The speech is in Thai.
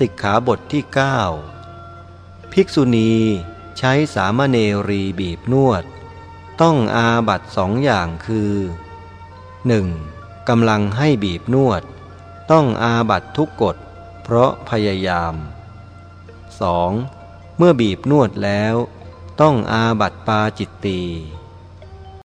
สิกขาบทที่ 9 ภิกษุณีใช้สามเณรีบีบนวด ต้องอาบัตสองอย่างคือ 1. กำลังให้บีบนวด ต้องอาบัตทุกกฎ เพราะพยายาม 2. เมื่อบีบนวดแล้ว ต้องอาบัตปาจิตตี